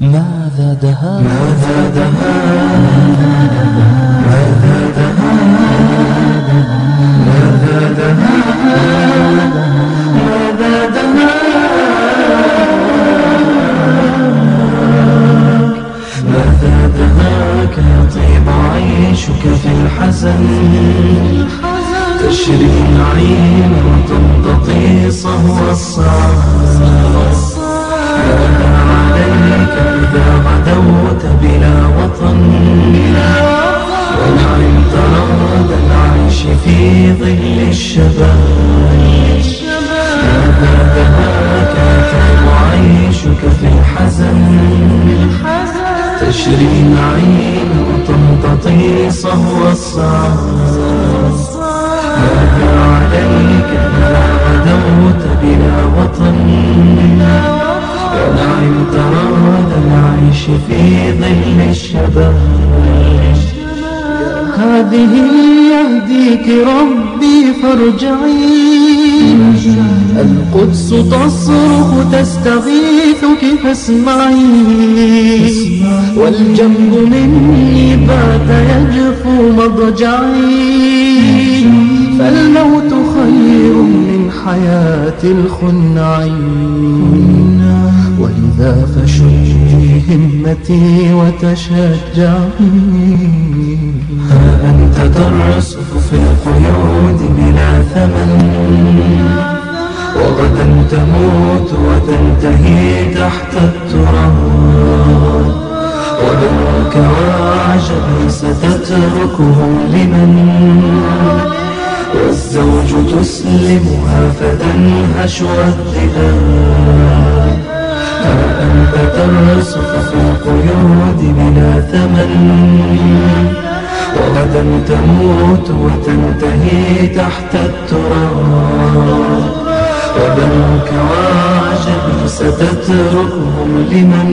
ماذا دها ماذا دها ماذا دها ماذا دها ماذا دها ماذا دهاك يطيب عيشك في الحزن تشري النعيم وتمتطي صهو الصعب ظل الشباب ماذا دهاك يتعب عيشك في الحزن تشري نعيم وتمتطي صهو الصعب ماذا عليك إذا غدوت بلا وطن ونعم تراد العيش في ظل الشباب هذه يهديك ربي فارجعي. القدس تصرخ تستغيثك فاسمعي. والجنب مني بات يجفو مضجعي. فالموت خير من حياة الخنعين ولذا فشجي همتي وتشجعي. ها أنت ترسف في القيود بلا ثمن. وغدا تموت وتنتهي تحت التراب. ودرك وعجبا ستتركهم لمن؟ والزوج تسلمها فتنهش الذئاب ها أنت ترسخ في القيود بلا ثمن. وغدا تموت وتنتهي تحت التراب. وبنوك وعجب ستتركهم لمن؟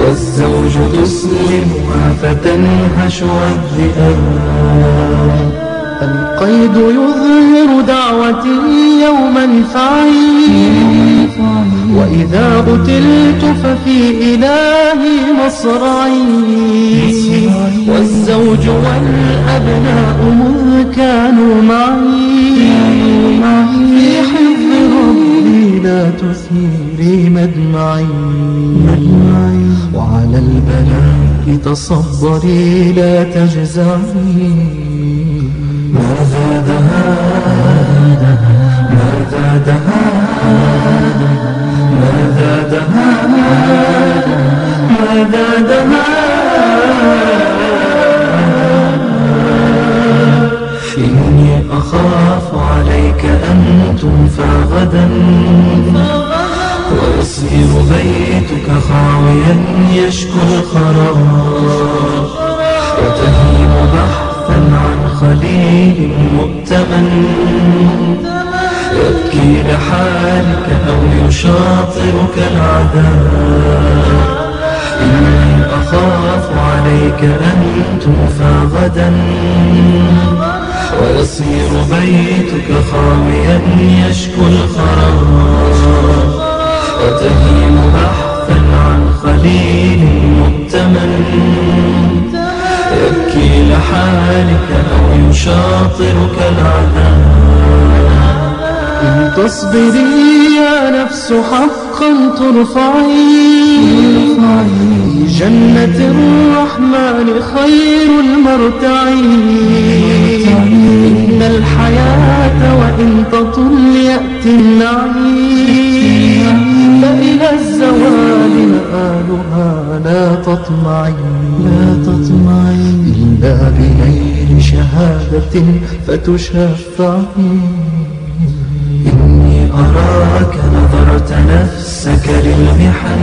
والزوج تسلمها فتنهش الذئاب القيد يظهر دعوتي يوما فعي وإذا قتلت ففي إلهي مصرعي. والزوج والأبناء مذ كانوا معي في حفظ ربي لا تثيري مدمعي وعلى البلاء تصبري لا تجزعي ماذا دها ماذا دها غدا. ويصير بيتك خاويا يشكو الخراب وتهيم بحثا عن خليل مؤتمن. يبكي لحالك أو يشاطرك العذاب. إني أخاف عليك أن توفى غدا. ويصير بيتك خاويا يشكو الخراب وتهيم بحثا عن خليل مؤتمن. يبكي لحالك أو يشاطرك العذاب. إن تصبري يا نفس حقا ترفعي. جنة الرحمن خير المرتع إن الحياة وإن تطل يأتي النعيم. فإلى الزوال مآلها لا تطمعي. لا تطمعي. إلا بنيل شهادة فتشفعي. إني أراك نظرت نفسك للمحن.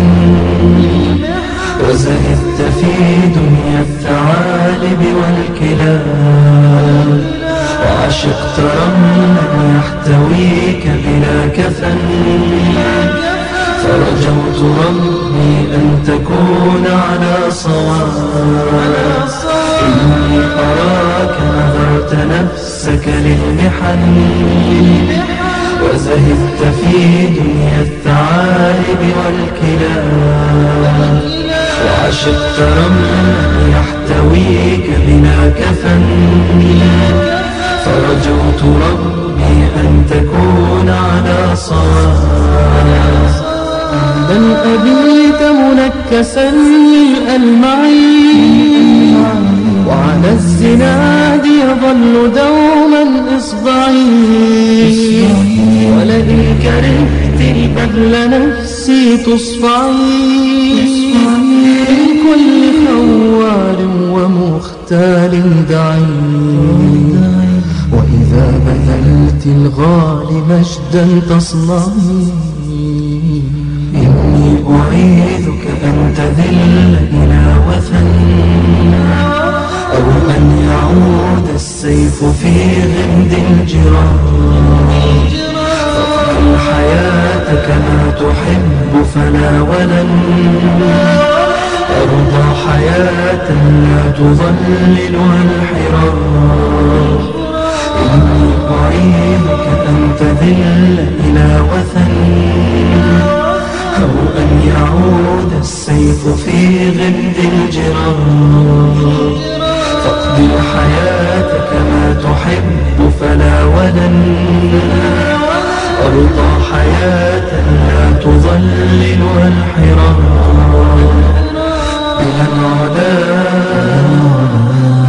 وزهدت في دنيا الثعالب والكلاب. وعشقت رملا يحتويك بلا كفن. فرجوت ربي أن تكون على صواب. إني أراك نظرت نفسك للمحن. وزهدت في دنيا الثعالب والكلاب. وعشقت رملا يحتويك بلا كفن. منكسا للألمعين وعلى الزناد يظل دوما إصبعي ولئن كرهت البذل نفسي تصفعي من كل خوار ومختال دعي وإذا بذلت الغالي مجدا تصنعي إني أعيذك أن تذل إلى وثن. أو أن يعود السيف في غمد الجرار فاقبل الحياة كما تحب فلا ولن. أرضى حياة لا تظللها الحرار إني أعيذك أن تذل إلى وثن. في غمد الجرام. فاقضي الحياة كما تحب فلا ولن أرضى حياة لا تظللها الحرام بلا انعدام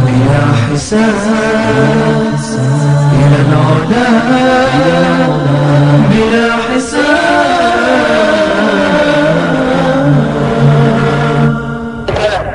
بلا حساب. بلا انعدام